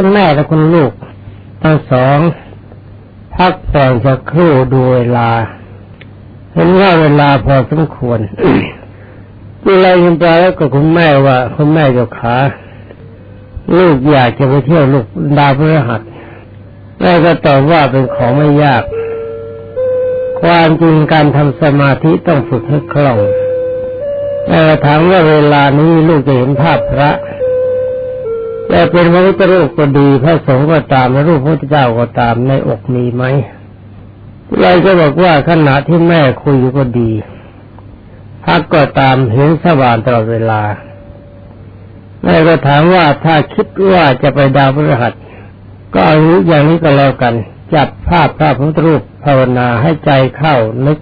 คุณแม่และคุณลูกทั้งสองพักผ่อนสักครู่ดูเวลาเห็นว่าเวลาพอสมควรดูแลยินตาแล้วก็คุณแม่ว่าคุณแม่เจ้าขาลูกอยากจะไปเที่ยวลูกดาวพฤหัสแม่ก็ตอบว่าเป็นของไม่ยาก ความจริงการทำสมาธิต้องฝึกให้คล่องแม่ถามว่าเวลานี้ลูกจะเห็นภาพพระ แต่เป็นพระพุทธรูปก็ดีพระสงฆ์ก็ตามและรูปพระพุทธเจ้าก็ตามในอกมีไหมเราจะบอกว่าขณะที่แม่คุยอยู่ก็ดีพักก็ตามเห็นสว่างตลอดเวลาแม่ก็ถามว่าถ้าคิดว่าจะไปดาวพฤหัส ก็อาอย่างนี้ก็แล้วกัน จับภาพพระพุทธรูปภาวนาให้ใจเข้านึก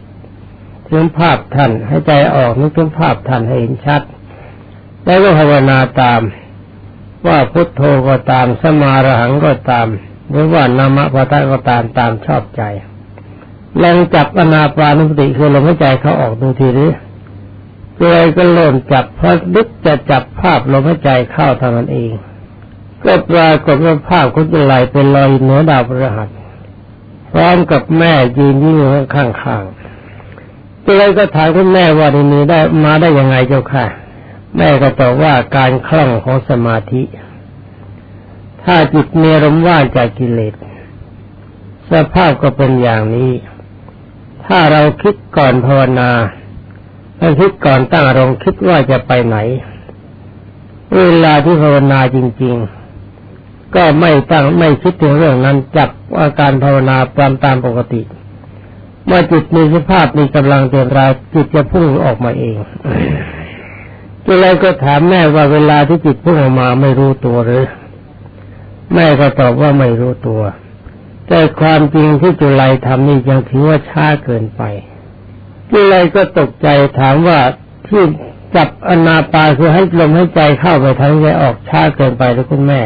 ถึงภาพท่านให้ใจออกนึกถึงภาพท่านให้เห็นชัด แล้วก็ภาวนาตาม ว่าพุทโธก็ตาม สมาระหังก็ตาม หรือว่านามะพะทะก็ตามตามชอบใจลองจับอนาปานุสติคือลมหายใจเขาออกดูทีนี้เลยก็เริ่มจับเพอดึกจะจับภาพลมหายใจเข้าทางนั้นเอง ก็ปรากฏว่าภาพคุณจะไหลเป็นลอยเหนือดาวพฤหัสพร้อมกับแม่ยืนยิ้มข้างๆเลยก็ถามคุณแม่ว่าในนี้ได้มาได้ยังไงเจ้าค่ะ แม่ก็ตอบว่าการคล่องของสมาธิ ถ้าจิตเนรมว่างจากกิเลสสภาพก็เป็นอย่างนี้ ถ้าเราคิดก่อนภาวนาถ้าคิดก่อนตั้งอารมณ์คิดว่าจะไปไหน เวลาที่ภาวนาจริง ๆ ก็ไม่ตั้งไม่คิดถึงเรื่องนั้นจับอาการภาวนาตามตามปกติ เมื่อจิตมีสภาพมีกำลังเต็มราจิตจะพุ่งออกมาเอง จุลัยก็ถามแม่ว่าเวลาที่จิตพุ่งออกมาไม่รู้ตัวหรือ แม่ก็ตอบว่าไม่รู้ตัว แต่ความจริงที่จุลัยทำนี่ยังถือว่าช้าเกินไปจุลัยก็ตกใจถามว่าที่จับอนาปาคือให้ลมให้ใจเข้าไปทางใจออกช้าเกินไปหรือคุณแม่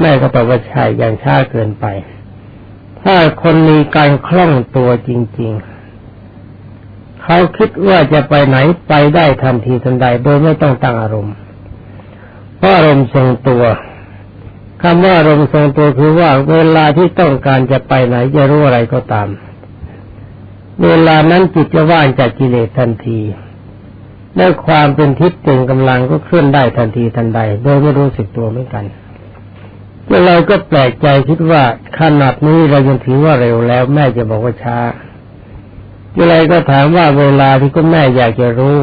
แม่ก็ตอบว่าใช่ยังช้าเกินไป ถ้าคนมีการคล่องตัวจริง ๆ เขาคิดว่าจะไปไหนไปได้ทันทีทันใด โดยไม่ต้องตั้งอารมณ์ เพราะอารมณ์ทรงตัวคำว่าอารมณ์ทรงตัวคือว่าเวลาที่ต้องการจะไปไหนจะรู้อะไรก็ตาม เวลานั้นจิตจะว่างจากกิเลสทันทีและความเป็นทิพย์เต็งกำลังก็เคลื่อนได้ทันทีทันใด โดยไม่รู้สึกตัวเหมือนกันเราก็แปลกใจคิดว่าขนาดนี้เรายังถือว่าเร็วแล้ว แม่จะบอกว่าช้า อะไรก็ถามว่าเวลาที่คุณแม่อยากจะรู้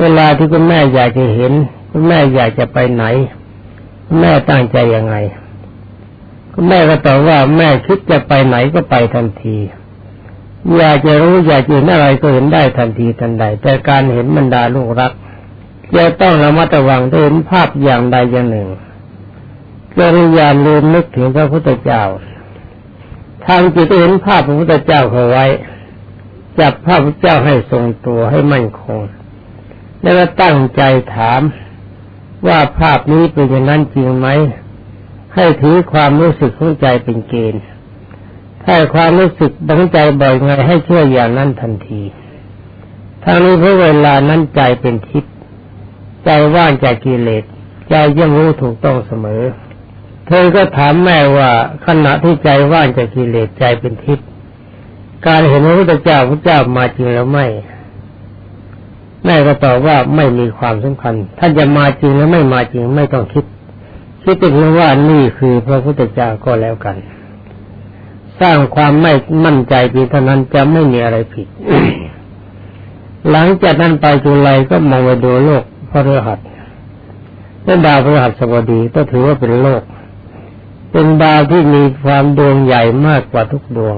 เวลาที่คุณแม่อยากจะเห็น คุณแม่อยากจะไปไหน คุณแม่ตั้งใจยังไง คุณแม่ก็ตอบว่าแม่คิดจะไปไหนก็ไปทันทีอยากจะรู้อยากจะเห็นอะไรก็เห็นได้ทันทีทันใด แต่การเห็นบรรดาลูกรักจะต้องระมัดระวังเห็นภาพอย่างใดอย่างหนึ่งก็พยายามลืมนึกถึงพระพุทธเจ้าทางจิตเห็นภาพพระพุทธเจ้าเขาไว้ จับพระพุทธเจ้าให้ทรงตัวให้มั่นคง แล้วก็ตั้งใจถามว่าภาพนี้เป็นอย่างนั้นจริงไหม ให้ถือความรู้สึกของใจเป็นเกณฑ์ ถ้าความรู้สึกบังใจบ่อยไงให้เชื่ออย่างนั้นทันทีทางนี้เพราะเวลานั้นใจเป็นทิพย์ใจว่างจากกิเลสใจยังรู้ถูกต้องเสมอ เธอก็ถามแม่ว่าขณะที่ใจว่างจากกิเลสใจเป็นทิพย์ การเห็นพระพุทธเจ้าพระเจ้ามาจริงแล้วไม่แม่ก็ตอบว่าไม่มีความสำคัญ ท่านจะมาจริงหรือไม่มาจริงไม่ต้องคิด คิดแต่เพียงว่านี่คือพระพุทธเจ้าก็แล้วกัน สร้างความไม่มั่นใจเพียงเท่านั้นจะไม่มีอะไรผิด หลังจากนั้นไปจุลัยก็มองไปดูโลกพระฤหัสเป็นดาวพระฤหัสบดีก็ถือว่าเป็นโลก เป็นดาวที่มีความดวงใหญ่มากกว่าทุกดวง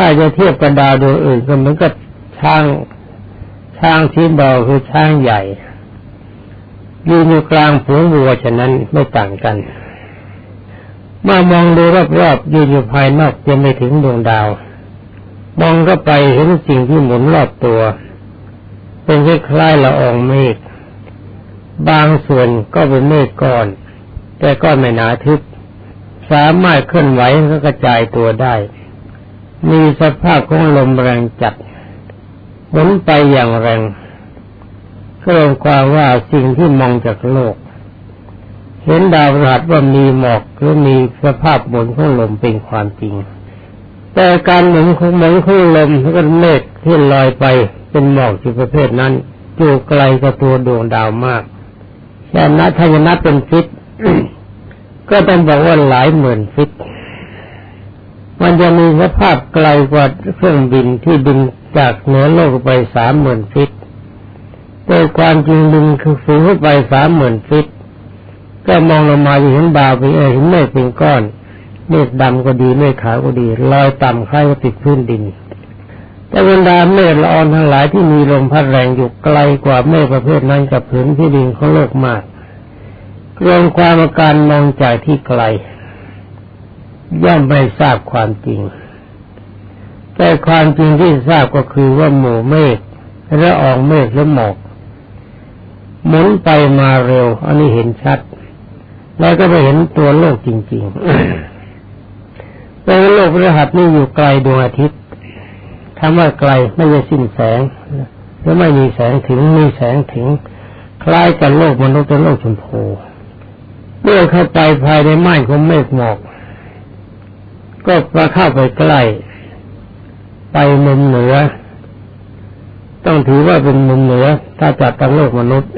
ถ้าจะเทียบกับดาวดวงอื่นก็เหมือนกับช้างช้างที่บอคือช้างใหญ่ยืนอยู่กลางฝูงวัวฉะนั้นไม่ต่างกันมามองดูรอบๆยืนอยู่ภายนอกยังไม่ถึงดวงดาว มองก็ไปเห็นสิ่งที่หมุนรอบตัว เป็นคล้ายๆละอองเมฆบางส่วนก็เป็นเมฆก้อน แต่ก้อนไม่หนาทึบสามารถเคลื่อนไหวและกระจายตัวได้ มีสภาพของลมแรงจัดหมุนไปอย่างแรงก็รวมความว่าสิ่งที่มองจากโลก เห็นดาวพฤหัสว่ามีหมอกหรือมีสภาพหมุนของลมเป็นความจริง แต่การหมุนของหมุนของลมแล้วก็เมฆที่ลอยไปเป็นหมอกที่ประเภทนั้นอยู่ไกลกับตัวดวงดาวมากแค่นับถ้าจะนับเป็นฟิตก็ต้องบอกว่าหลายหมื่นฟิต มันจะมีสภาพไกลกว่าเครื่องบินที่บินจากเหนือโลกไปสามหมื่นฟิตโดยความจริงบินคือสูงขึ้นไปสามหมื่นฟิต ก็มองลงมาเห็นดาวไปเออเห็นเมฆเป็นก้อนเมฆดำก็ดีเมฆขาวก็ดีลอยต่ำคล้ายกับติดพื้นดิน แต่บรรดาเมฆละออนทั้งหลายที่มีลมพัดแรงอยู่ไกลกว่าเมฆประเภทนั้นกับผืนที่ดินของโลกมากรวมความอาการมองจากที่ไกล ย่อมไม่ทราบความจริง แต่ความจริงที่ทราบก็คือว่าหมู่เมฆและอองเมฆและหมอกหมุนไปมาเร็ว อันนี้เห็นชัด แล้วก็ไปเห็นตัวโลกจริงๆแต่โลกพฤหัสนี่อยู่ไกลดวงอาทิตย์คำว่าไกลไม่ใช่สิ้นแสงและไม่มีแสงถึงมีแสงถึง คล้ายกับโลกมนุษย์เป็นโลกชมพูเมื่อเข้าไปภายในม่านของเมฆหมอก ก็มาเข้าไปใกล้ ไปมุมเหนือ ต้องถือว่าเป็นมุมเหนือ ถ้าจัดตั้งโลกมนุษย์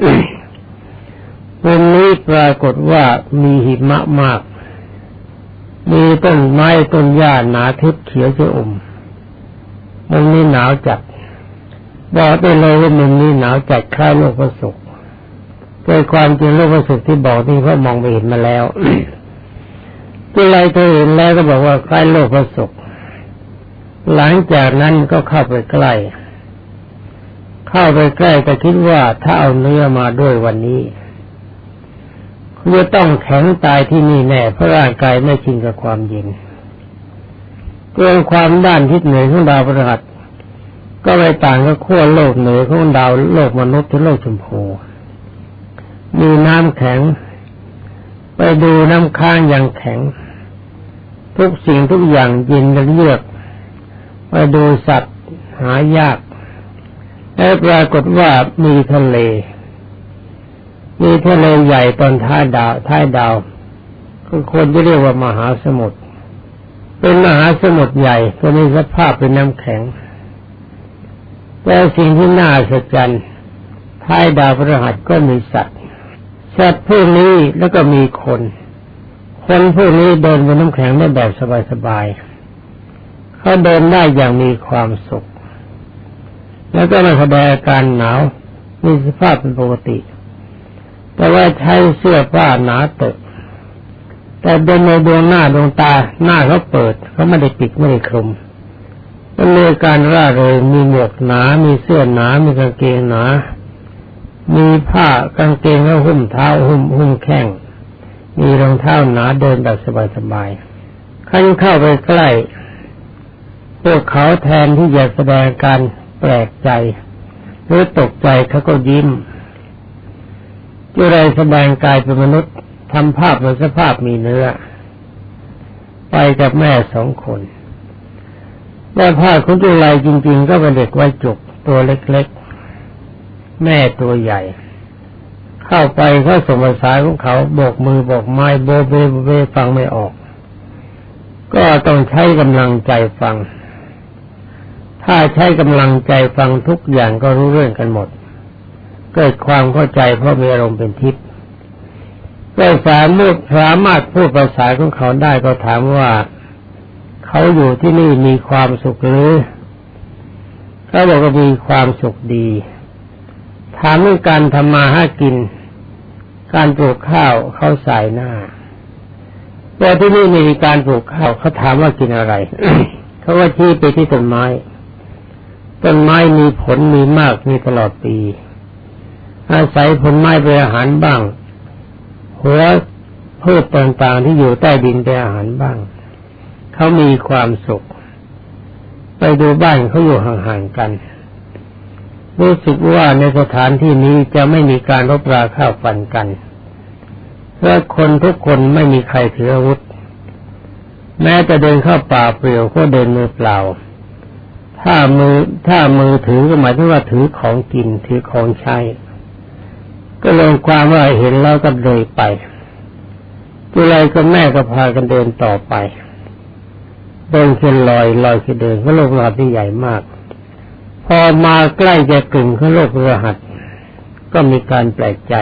มุมนี้ปรากฏว่ามีหิมะมาก มีต้นไม้ต้นหญ้าหนาทึบเขียวชอุ่มมุมนี้หนาวจัด บอกได้เลยว่ามุมนี้หนาวจัดคล้ายโลกประสบโดยความจริงโลกประสุขที่บอกนี่เพรามองไปเห็นมาแล้ว ที่ไรเธอเห็นแล้วก็บอกว่าใกล้โลกประสุขหลังจากนั้นก็เข้าไปใกล้ เข้าไปใกล้แต่คิดว่าถ้าเอาเนื้อมาด้วยวันนี้คุณจะต้องแข็งตายที่นี่แน่เพราะร่างกายไม่ชินกับความเย็นเกินความด้านทิศเหนือของดาวพฤหัสก็ไปต่างกับขั้วโลกเหนือของดาวโลกมนุษย์ที่โลกชมพูมีน้ำแข็ง ไปดูน้ำค้างอย่างแข็ง ทุกสิ่งทุกอย่างยินและเลือกไปดูสัตว์หายาก และปรากฏว่ามีทะเล มีทะเลใหญ่ตอนท้ายดาวท้ายดาวคือคนที่เรียกว่ามหาสมุทรเป็นมหาสมุทรใหญ่ก็มีสภาพเป็นน้ำแข็ง แต่สิ่งที่น่าสะใจท้ายดาวพฤหัสก็มีสัตว์สัตว์พวกนี้แล้วก็มีคน คนพวกนี้เดินบนน้ำแข็งได้แบบสบายๆเขาเดินได้อย่างมีความสุข แล้วก็ไม่แสดงอาการหนาวมีสภาพเป็นปกติ แต่ว่าใช้เสื้อผ้าหนาเตอะแต่เดินในดวงหน้าดวงตาหน้าเขาเปิดเขาไม่ได้ปิดไม่ได้คลุมมันมีการร่าเริงมีหมวกหนา มีเสื้อหนา มีกางเกงหนา มีผ้ากางเกงแล้วหุ้มเท้าหุ้มหุ้มแข้ง มีรองเท้าหนาเดินแบบสบายๆขั้นเข้าไปใกล้ พวกเขาแทนที่จะแสดงการแปลกใจ หรือตกใจเขาก็ยิ้มจุไรแสดงกายเป็นมนุษย์ทำภาพเหมือนสภาพมีเนื้อ ไปกับแม่สองคนแต่ภาพของจุไรจริง ๆ ก็เป็นเด็กไว้จุกตัวเล็กๆ แม่ตัวใหญ่ เข้าไปเขาส่งภาษาของเขาโบกมือโบกไม้โบเบโบเบฟังไม่ออก ก็ต้องใช้กำลังใจฟัง ถ้าใช้กำลังใจฟังทุกอย่างก็รู้เรื่องกันหมด เกิดความเข้าใจเพราะมีอารมณ์เป็นทิพย์ก็สามารถสามารถพูดภาษาของเขาได้ก็ถามว่าเขาอยู่ที่นี่มีความสุขหรือเขาบอกว่ามีความสุขดี ถามเรื่องการทำมาหากิน การปลูกข้าวเขาใส่หน้า แต่ที่นี่มีการปลูกข้าวเขาถามว่ากินอะไร เขาว่าชี้ไปที่ต้นไม้ ต้นไม้มีผลมีมากมีตลอดปี อาศัยผลไม้เป็นอาหารบ้าง หัวพืชต่างๆที่อยู่ใต้ดินเป็นอาหารบ้าง เขามีความสุข ไปดูบ้านเขาอยู่ห่างๆกัน รู้สึกว่าในสถานที่นี้จะไม่มีการรบราข้าวฟันกันเพราะคนทุกคนไม่มีใครถืออาวุธ แม้จะเดินเข้าป่าเปลี่ยวก็เดินมือเปล่า ถ้ามือถ้ามือถือก็หมายถึงว่าถือของกินถือของใช้ ก็ลงความว่าเห็นแล้วก็เลยไปจุไรกับแม่ก็พากันเดินต่อไป เดินขึ้นลอยลอยขึ้นเดินก็ลกรหัสที่ใหญ่มาก พอมาใกล้จะกึ่งเขาโลกรหัส ก็มีการแปลกใจ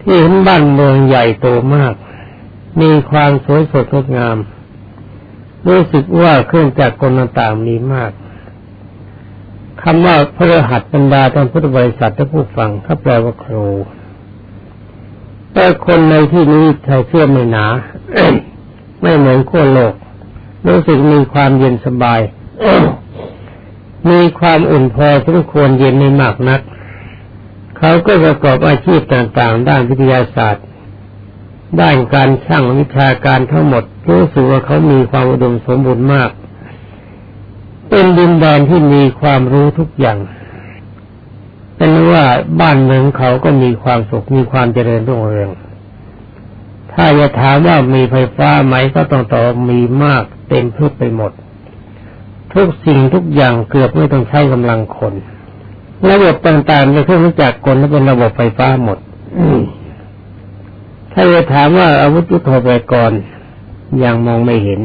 ที่เห็นบ้านเมืองใหญ่โตมาก มีความสวยสดงดงาม รู้สึกว่าเครื่องจักรกลต่างมีมากคำว่าพระหัสบรรดาท่านพุทธบริษัทและผู้ฟังเขาแปลว่าครู แต่คนในที่นี้ใช้เสื้อไม่หนา ไม่เหมือนขั้วโลก รู้สึกมีความเย็นสบาย มีความอุ่นพอสมควรเย็นไม่มากนัก เขาก็ประกอบอาชีพต่างๆ ด้านวิทยาศาสตร์ ด้านการช่างวิชาการทั้งหมดรู้สึกว่าเขามีความอุดมสมบูรณ์มาก เป็นดินแดนที่มีความรู้ทุกอย่าง เป็นว่าบ้านเมืองเขาก็มีความสุขมีความเจริญรุ่งเรืองถ้าจะถามว่ามีไฟฟ้าไหมก็ต้องตอบมีมากเต็มพืชไปหมด ทุกสิ่งทุกอย่างเกือบไม่ต้องใช้กำลังคน ระบบต่างๆในเครื่องจักรกลและเป็นระบบไฟฟ้าหมดถ้าจะถามว่าอาวุธยุทโธปกรณ์ยังมองไม่เห็น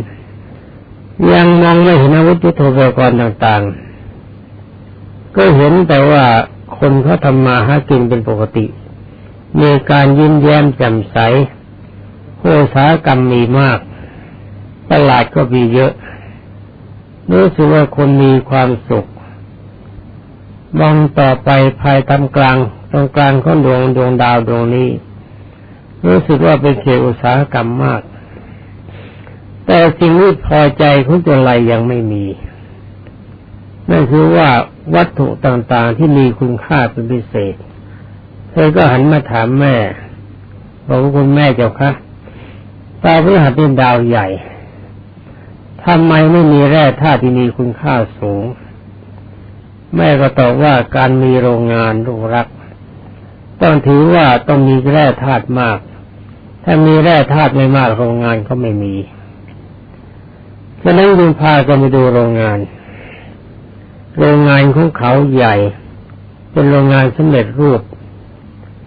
ยังมองไม่เห็นอาวุธยุทโธปกรณ์ต่าง ๆ ก็เห็นแต่ว่าคนเขาทำมาหากินเป็นปกติ มีการยิ้มแย้มแจ่มใสโภษากรรมมีมาก ตลาดก็มีเยอะ รู้สึกว่าคนมีความสุขมองต่อไปภายตำกลางตรงกลางของดวงดวงดาวดวงนี้ รู้สึกว่าเป็นเขตอุตสาหกรรมมาก แต่สิ่งที่พอใจของตัวไรยังไม่มีนั่นคือว่าวัตถุต่างๆที่มีคุณค่าเป็นพิเศษ เธอก็หันมาถามแม่บอกว่าคุณแม่เจ้าคะดาพฤหัสเป็นดาวใหญ่ ทำไมไม่มีแร่ธาตุที่มีคุณค่าสูง แม่ก็ตอบว่าการมีโรงงานลูรัก ต้องถือว่าต้องมีแร่ธาตุมาก ถ้ามีแร่ธาตุไม่มากโรงงานก็ไม่มีฉะนั้นจึงพากันไปดูโรงงาน โรงงานของเขาใหญ่ เป็นโรงงานสำเร็จรูป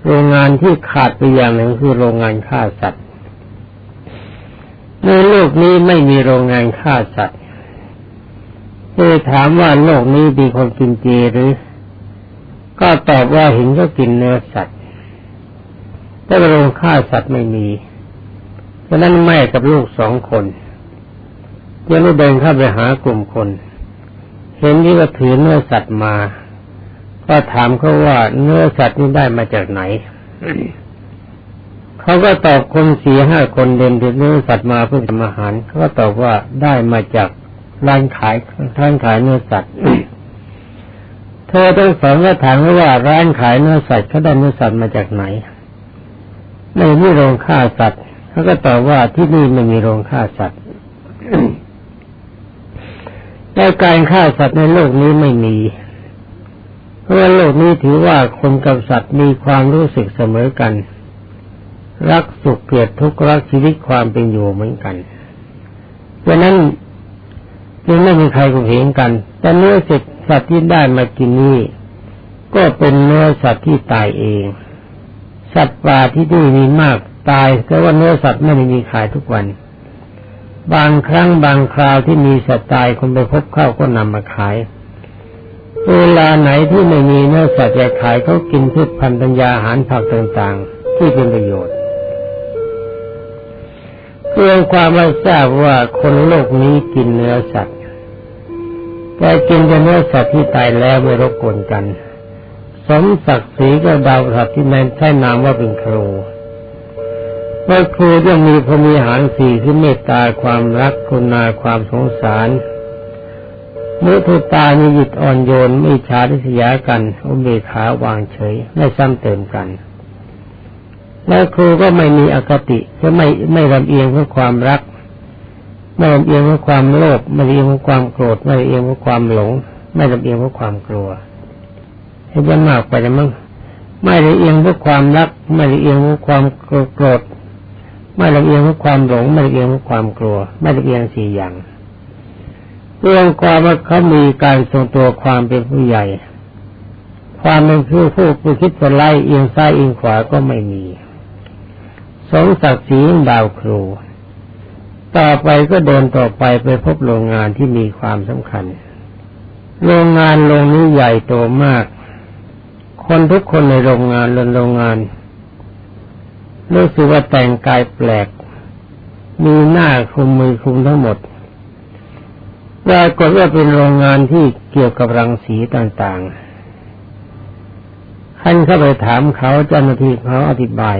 โรงงานที่ขาดไปอย่างหนึ่งคือโรงงานฆ่าสัตว์ ในโลกนี้ไม่มีโรงงานฆ่าสัตว์เลยถามว่าโลกนี้มีคนกินเจหรือ ก็ตอบว่าเห็นก็กินเนื้อสัตว์ แต่โรงฆ่าสัตว์ไม่มี ฉะนั้นแม่กับลูกสองคนยังไม่เดินเข้าไปหากลุ่มคน เห็นที่ว่าถือเนื้อสัตว์มา ก็ถามเขาว่าเนื้อสัตว์นี้ได้มาจากไหน เขาก็ตอบคนสี่ห้าคนเดินถือเนื้อสัตว์มาเพื่อทำอาหารเขาก็ตอบว่าได้มาจากร้านขายร้านขายเนื้อสัตว์เธอต้องสอนก็ถามว่าร้านขายเนื้อสัตว์เขาได้เนื้อสัตว์มาจากไหนในนี่โรงฆ่าสัตว์เขาก็ตอบว่าที่นี่ไม่มีโรงฆ่าสัตว์แต่การฆ่าสัตว์ในโลกนี้ไม่มี เพราะว่าโลกนี้ถือว่าคนกับสัตว์มีความรู้สึกเสมอกัน รักสุขเกลียดทุกข์รักชีวิตความเป็นอยู่เหมือนกันเพราะนั้นจึงไม่มีใครก็เห็นกัน แต่เนื้อสัตว์ที่ได้มากินนี้ก็เป็นเนื้อสัตว์ที่ตายเอง สัตว์ป่าที่นี่มีมากตายแต่ว่าเนื้อสัตว์ไม่ได้มีขายทุกวัน บางครั้งบางคราวที่มีสัตว์ตายคนไปพบเข้าก็นำมาขาย เวลาไหนที่ไม่มีเนื้อสัตว์จะขายเขากินพืชพันธุ์ปัญญาอาหารผักต่างๆ ที่เป็นประโยชน์ เพื่อความไม่ทราบว่าคนโลกนี้กินเนื้อสัตว์แต่กินแต่เนื้อสัตว์ที่ตายแล้วไม่รบกวนกัน สมศักดิ์ศรีก็ดาวสัตว์ที่แม้ใช้นามว่าเป็นครูว่าครูจะมีพรมีหารสี่คือเมตตาความรักคุณาความสงสารมุทุตามีจิตอ่อนโยนไม่ชาทิสยากัน อุเบกขาวางเฉย ไม่ซ้ำเติมกัน แล้วครูก็ไม่มีอคติจะไม่ไม่ลำเอียงเพราะความรัก ไม่ลำเอียงเพราะความโลภไม่ลำเอียงเพราะความโกรธไม่ลำเอียงเพราะความหลง ไม่ลำเอียงเพราะความกลัวเห็นจะมากไปจะมั้งไม่ละเอียงเพราะความรัก ไม่ละเอียงเพราะความโกรธไม่ละเอียงเพราะความหลง ไม่ละเอียงเพราะความกลัว ไม่ละเอียงสี่อย่างเรื่องความว่าเขามีการทรงตัวความเป็นผู้ใหญ่ ความเป็นผู้ผู้ผู้คิดจะไล่เอียงซ้ายเอียงขวาก็ไม่มี สมศักดิ์ศรีดาวครู ต่อไปก็เดินต่อไปไปพบโรงงานที่มีความสำคัญ โรงงานโรงนี้ใหญ่โตมาก คนทุกคนในโรงงานลนโรงงานรู้สึกว่าแต่งกายแปลก มีหน้าคุมมือคุมทั้งหมดปรากฏว่าเป็นโรงงานที่เกี่ยวกับรังสีต่างๆท่านเข้าไปถามเขาเจ้าหน้าที่เขาอธิบาย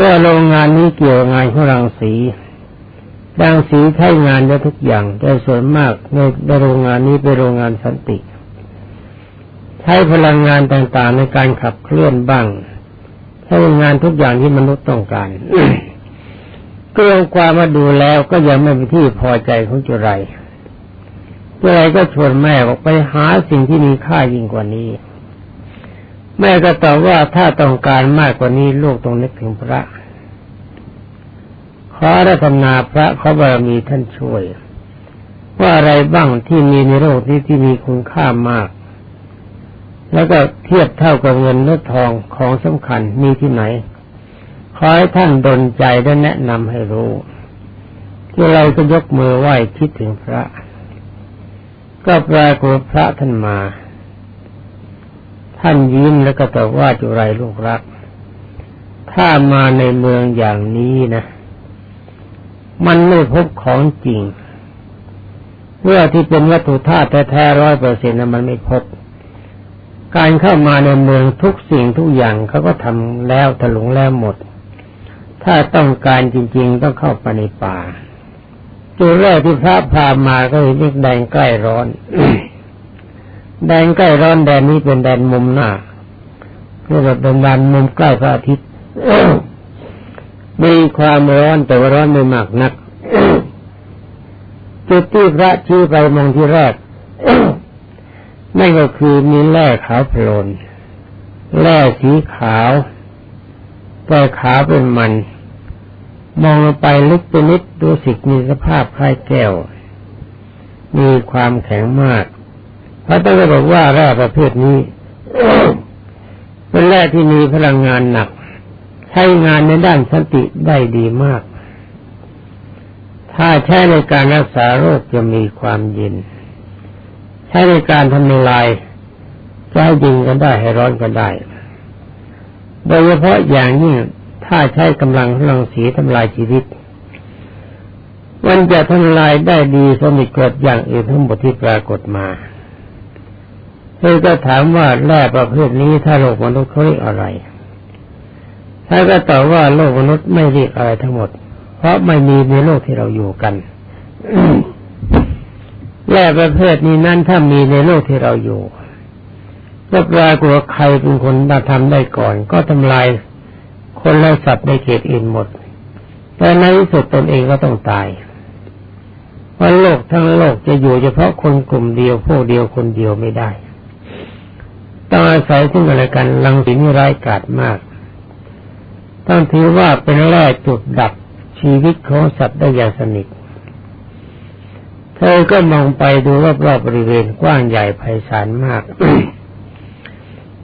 ว่าโรงงานนี้เกี่ยวงานของรังสีรังสีใช้งานได้ทุกอย่าง แต่ส่วนมากในในโรงงานนี้เป็นโรงงานสันติ ใช้พลังงานต่างๆในการขับเคลื่อนบ้างใช้งานทุกอย่างที่มนุษย์ต้องการก็ลงความมาดูแล้วก็ยังไม่เป็นที่พอใจของจุไรจุไรก็ชวนแม่บอกไปหาสิ่งที่มีค่ายิ่งกว่านี้ แม่ก็ตอบว่าถ้าต้องการมากกว่านี้ลูกต้องนึกถึงพระ ขอรัตนาพระขอบารมีท่านช่วย ว่าอะไรบ้างที่มีในโลกนี้ที่มีคุณค่ามาก แล้วก็เทียบเท่ากับเงินและทองของสำคัญมีที่ไหน ขอให้ท่านดลใจและแนะนำให้รู้ ที่เราก็ยกมือไหว้คิดถึงพระ ก็ปรากฏพระท่านมา ท่านยิ้มแล้วก็ตอบว่าจุไรลูกรัก ถ้ามาในเมืองอย่างนี้นะ มันไม่พบของจริงเมื่อที่เป็นวัตถุธาตุแท้ๆร้อยเปอร์เซ็นต์มันไม่พบ การเข้ามาในเมืองทุกสิ่งทุกอย่างเขาก็ทำแล้วถลุงแล้วหมด ถ้าต้องการจริง ๆ ต้องเข้าไปในป่าจุดแรกที่พระพามาก็เห็นเด็กแดงใกล้ร้อน แดนใกล้ร้อนแดนนี้เป็นแดนมุมหน้าเรียกว่าเป็นแดนมุมใกล้พระอาทิตย์มีความร้อนแต่ว่าร้อนไม่มากนักจุดที่พระชี้ไปมองที่แรกนั่นก็คือมีแร่ขาวโพลนแร่สีขาวแต่ขาวเป็นมัน มองลงไปลึกไปนิดดูสิมีสภาพคล้ายแก้ว มีความแข็งมาก พระเจ้าก็บอกว่าแร่ประเภทนี้เป็นแร่ที่มีพลังงานหนัก ใช้งานในด้านสติได้ดีมาก ถ้าใช้ในการรักษาโรคจะมีความเย็น ใช้ในการทำลายจะให้ยิงก็ได้ให้ร้อนก็ได้ โดยเฉพาะอย่างยิ่งถ้าใช้กำลังพลังสีทำลายชีวิตมันจะทำลายได้ดีสมิกดอย่างอื่นทั้งหมดที่ปรากฏมา เธอก็ถามว่าแร่ประเภทนี้ถ้าโลกมนุษย์เขาเรียกอะไรท่านก็ตอบว่าโลกมนุษย์ไม่เรียกอะไรทั้งหมด เพราะไม่มีในโลกที่เราอยู่กันแร่ประเภทนี้นั้นถ้ามีในโลกที่เราอยู่ก็ปรากฏว่าใครเป็นคนมาทำได้ก่อน ก็ทำลายคนและสัตว์ในเขตอื่นหมด แต่ในที่สุดตนเองก็ต้องตายเพราะโลกทั้งโลกจะอยู่เฉพาะคนกลุ่มเดียวพวกเดียวคนเดียวไม่ได้ ต้องอาศัยซึ่งอะไรกันลังสีนี่ร้ายกาจมาก ต้องถือว่าเป็นแร่จุดดับชีวิตของสัตว์ได้อย่างสนิทเธอก็มองไปดูรอบๆบบริเวณกว้างใหญ่ไพศาลมาก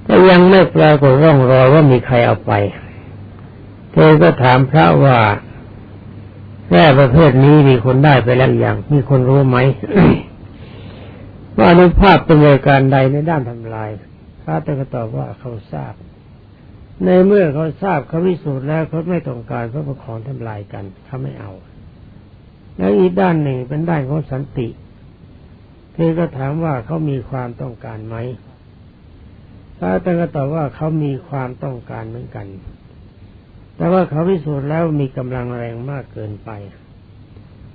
แต่ยังไม่ปรากฏร่องรอยว่ามีใครเอาไป เธอก็ถามพระว่าแร่ประเภทนี้มีคนได้ไปแล้วอย่าง มีคนรู้ไหม ว่าอนุภาพเป็นรายการใดในด้านทำลาย พระก็ตอบว่าเขาทราบ ในเมื่อเขาทราบเขาวิสูจน์แล้วเขาไม่ต้องการเพราะประของทำลายกันเขาไม่เอา แล้วอีกด้านหนึ่งเป็นด้านของสันติ เธอก็ถามว่าเขามีความต้องการไหมพระท่านก็ตอบว่าเขามีความต้องการเหมือนกัน แต่ว่าเขาพิสูจน์แล้วมีกำลังแรงมากเกินไป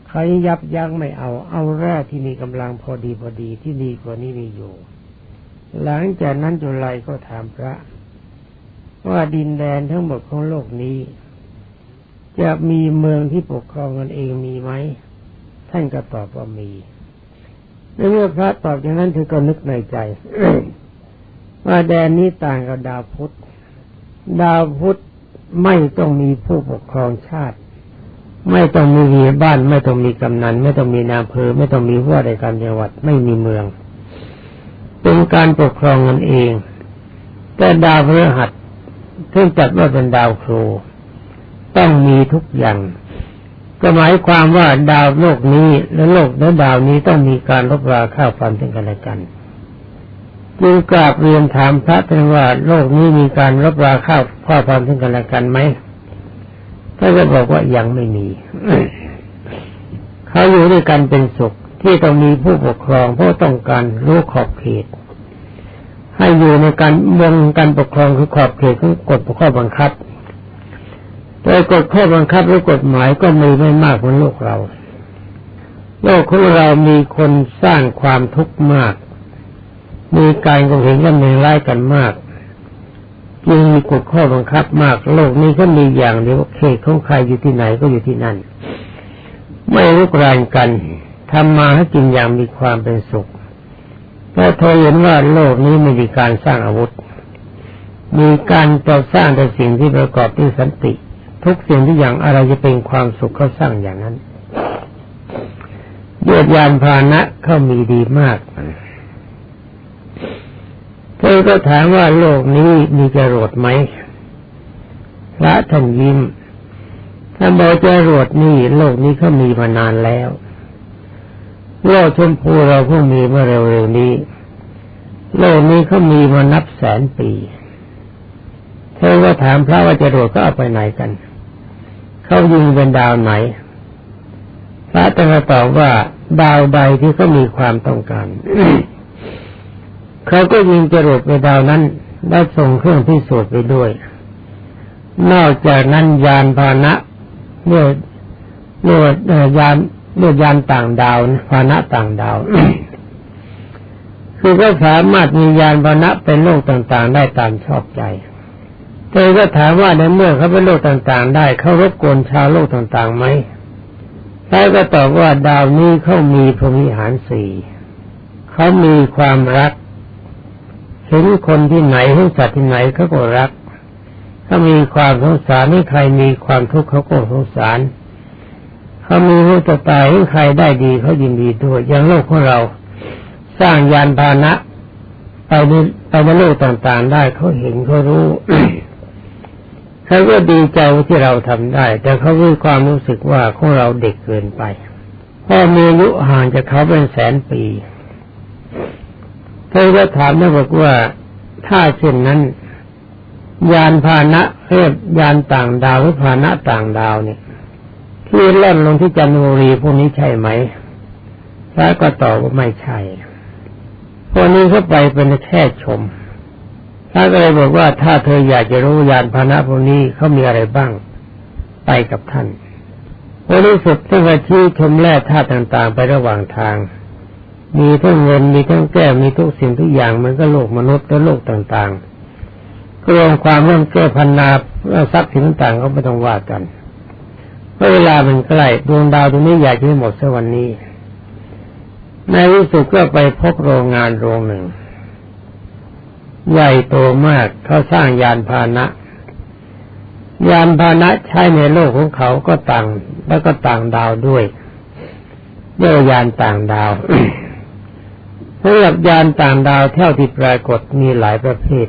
เขายับยั้งไม่เอา เอาแร่ที่มีกำลังพอดีพอดีที่ดีกว่านี้มีอยู่ หลังจากนั้นจุลัยก็ถามพระ ว่าดินแดนทั้งหมดของโลกนี้ จะมีเมืองที่ปกครองกันเองมีไหม ท่านก็ตอบว่ามีเมื่อพระตอบอย่างนั้นเธอก็นึกในใจว่าแดนนี้ต่างกับดาวพุธ ดาวพุธไม่ต้องมีผู้ปกครองชาติ ไม่ต้องมีบ้าน ไม่ต้องมีกำนัน ไม่ต้องมีนามเพอไม่ต้องมีหัวใดการจังหวัด ไม่มีเมือง เป็นการปกครองกันเอง แต่ดาวพฤหัสซึ่งจัดว่าเป็นดาวครู ต้องมีทุกอย่างก็หมายความว่าดาวโลกนี้และโลกและดาวนี้ต้องมีการรบราข้าวฟันถึงกันและกันจึงกราบเรียนถามพระท่านว่าโลกนี้มีการรบราข้าวข้าวฟันถึงกันและกันไหมท่านก็บอกว่ายังไม่มี เขาอยู่ด้วยกันเป็นสุข ที่ต้องมีผู้ปกครองเพราะต้องการรู้ขอบเขต ให้อยู่ในการเมืองการปกครองคือขอบเขตของกฎข้อบังคับแต่กฎข้อบังคับหรือกฎหมายก็มีไม่มากเหมือนโลกเรา โลกของเรามีคนสร้างความทุกข์มาก มีการกงเห็นกันในร้ายกันมากจึงมีกฎข้อบังคับมาก โลกนี้ก็มีอย่างเดียวเขตของใครอยู่ที่ไหนก็อยู่ที่นั่น ไม่รุกรานกัน ทำมาให้กินอย่างมีความเป็นสุขแต่เธอเห็นว่าโลกนี้ไม่มีการสร้างอาวุธ มีการต่อสร้างแต่สิ่งที่ประกอบด้วยสันติ ทุกสิ่งที่อย่างอะไรจะเป็นความสุขเขาสร้างอย่างนั้นยวดยานพานะเขามีดีมากเธอก็ถามว่าโลกนี้มีจรวดไหมพระท่านยิ้มถ้าบอกจรวดนี่โลกนี้เขามีมานานแล้ว โลกชมพูเราเพิ่งมีเมื่อเร็วๆนี้ โลกนี้เขามีมานับแสนปีเธอก็ถามพระว่าจะโดดก็เอาไปไหนกัน เขายิงเป็นดาวไหน พระตรัสตอบว่าดาวใดที่เขามีความต้องการเขาก็ยิงจรวดไปดาวนั้นได้ส่งเครื่องพิสูจน์ไปด้วย นอกจากนั้นยานพาหนะเมื่อเมื่อยาน เมื่อยานต่างดาวพานะต่างดาว คือก็สามารถมียานพานะเป็นโลกต่างๆ ได้ตามชอบใจเธอก็ถามว่าในเมื่อเขาเป็นโลกต่างๆ ได้เขารบกวนชาวโลกต่างๆไหมแล้วก็ตอบว่าดาวนี้เขามีพรหมิหารสี่เขามีความรัก เห็นคนที่ไหนเห็นสัตว์ที่ไหนเขาก็รัก ถ้ามีความสงสารให้ใครมีความทุกข์เขาก็สงสาร เขามีรู้จะตายให้ใครได้ดีเขายินดีด้วยอย่างโลกของเรา สร้างยานพาหนะไปในไปในโลกต่างๆได้เขาเห็นเขารู้เขาก็ดีใจที่เราทำได้ แต่เขามีความรู้สึกว่าของเราเด็กเกินไปพ่อมีอายุห่างจากเขาเป็นแสนปีเธอก็ถามนะบอกว่าถ้าเช่นนั้น ยานพาหนะเรียกยานต่างดาวหรือพาหนะต่างดาวเนี่ย ที่เล่นลงที่จันทบุรีพวกนี้ใช่ไหมพระก็ตอบว่าไม่ใช่ พวกนี้เขาไปเป็นแค่ชมพระก็เลยบอกว่าถ้าเธออยากจะรู้ยานพานะพวกนี้เขามีอะไรบ้าง ไปกับท่านพอรู้สึกต้องไปชี้ชมแร่ธาตุต่างๆ ไประหว่างทาง มีทั้งเงินมีทั้งแก้วมีทุกสิ่งทุกอย่างมันก็โลกมนุษย์และโลกต่างๆกรวมความเรื่องแก้พันนาทรัพย์สินต่างก็ไม่ต้องว่ากัน เวลามันใกล้ดวงดาวตรงนี้อยากจะหมดสักวันนี้ในที่สุดก็ไปพบโรงงานโรงหนึ่ง ใหญ่โตมากเขาสร้างยานพาหนะ ยานพาหนะใช้ในโลกของเขาก็ต่าง แล้วก็ต่างดาวด้วยเรียกยานต่างดาวสำหรับยานต่างดาวเท่าที่ปรากฏมีหลายประเภท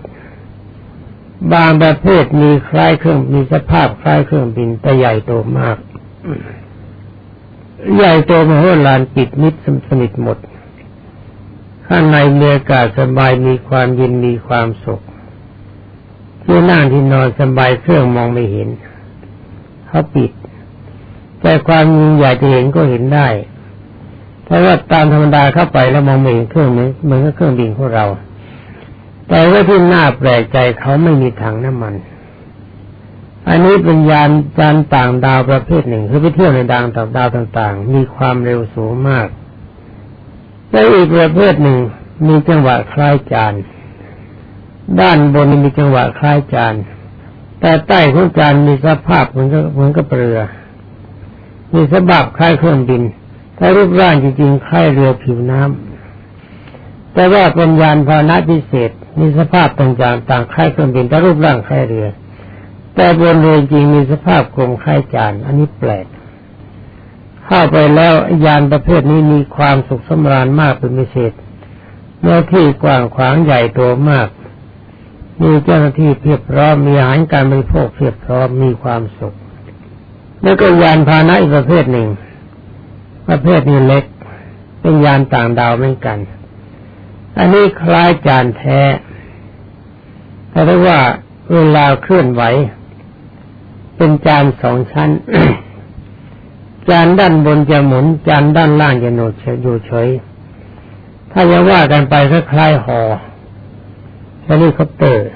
บางประเภทมีคล้ายเครื่องมีสภาพคล้ายเครื่องบินแต่ใหญ่โตมาก ใหญ่โตมาโหฬารปิดมิดสนิทหมด ข้างในมีอากาศสบายมีความเย็นมีความสุขที่นั่งที่นอนสบายเครื่องมองไม่เห็นเขาปิด แต่ความยิงอยากจะเห็นก็เห็นได้เพราะว่าตามธรรมดาเข้าไปแล้วมองไม่เห็นเครื่องนี้เหมือนกับเครื่องบินของเรา แต่ว่าที่น่าแปลกใจเขาไม่มีถังน้ำมัน อันนี้เป็นยานจานต่างดาวประเภทหนึ่งคือไปเที่ยวในดาวต่างดาวต่าง ๆ มีความเร็วสูงมากและอีกประเภทหนึ่งมีจังหวะคล้ายจาน ด้านบนมีจังหวะคล้ายจาน แต่ใต้ของจานมีสภาพเหมือนกับเหมือนกับเรือ มีสภาพคล้ายเครื่องบินแต่รูปร่างจริงๆคล้ายเรือผิวน้ำแต่ว่าเป็นยานพาหนะพิเศษ มีสภาพต่างๆต่างคล้ายเครื่องบินแต่รูปร่างคล้ายเรือ แต่บนเรือจริงมีสภาพกลมคล้ายจาน อันนี้แปลก เข้าไปแล้วยานประเภทนี้มีความสุขสมราญมากเป็นพิเศษเนื้อที่กว้างขวางใหญ่โตมาก มีเจ้าหน้าที่เพียบพร้อมมีอาหารการบริโภคเพียบพร้อมมีความสุข แล้วก็ยานพาหนะอีกประเภทหนึ่ง ประเภทนี้เล็ก เป็นยานต่างดาวเหมือนกันอันนี้คล้ายจานแท้ แต่ได้ว่าเวลาเคลื่อนไหว เป็นจานสองชั้น จานด้านบนจะหมุน จานด้านล่างจะโนดอยู่เฉย ถ้าจะว่ากันไปคล้ายฮอเฮลิคอปเตอร์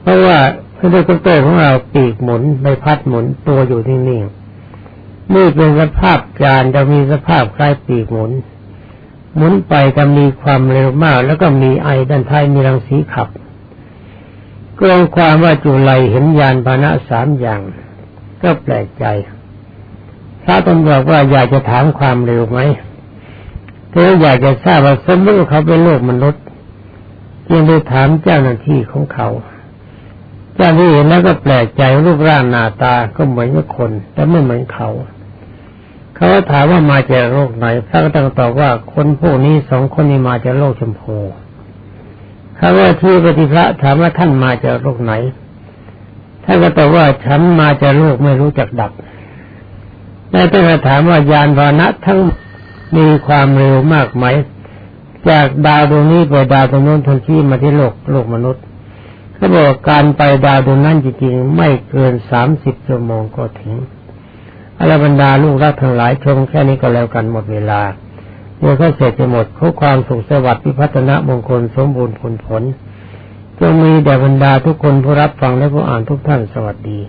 เพราะว่าเฮลิคอปเตอร์ของเราปีกหมุนใบพัดหมุนตัวอยู่นิ่งๆนี่เป็นสภาพจานจะมีสภาพคล้ายปีกหมุนหมุนไปจะมีความเร็วมาก แล้วก็มีไอด้านท้ายมีรังสีขับ กลงความว่าจุไลเห็นยานพานะสามอย่าง ก็แปลกใจพระตำบอกว่าอยากจะถามความเร็วไหมเธออยากจะทราบว่าสมมติเขาเป็นโลกมนุษย์จึงได้ถามเจ้าหน้าที่ของเขา เจ้าหน้าที่เห็นแล้วก็แปลกใจรูปร่างหน้าตาก็เหมือนกับคน แต่ไม่เหมือนเขา เขาถามว่ามาจากโลกไหนพระก็ต้งตอบว่าคนพวกนี้สองคนนี้มาจากโลกชมพู เขาว่าที่ปฏิพระถามว่าท่านมาจากโลกไหน ท่านก็ตอบว่าฉันมาจากโลกไม่รู้จักดับแต่ต้องถามว่ายานพาหนะทั้งมีความเร็วมากไหม จากดาวดวงนี้ไปดาวดวงนู้นทันทีมาที่โลกโลกมนุษย์เขาบอกการไปดาวดวงนั้นจริงๆไม่เกินสามสิบชั่วโมงก็ถึงอรบรรดาลูกรักทั้งหลายชมแค่นี้ก็แล้วกันหมดเวลา เมื่อเขาเสร็จไปหมดขอความสุขสวัสดิ์พิพัฒนามงคลสมบูรณ์ผลผลจงมีแด่บรรดาทุกคนผู้รับฟังและผู้อ่านทุกท่านสวัสดี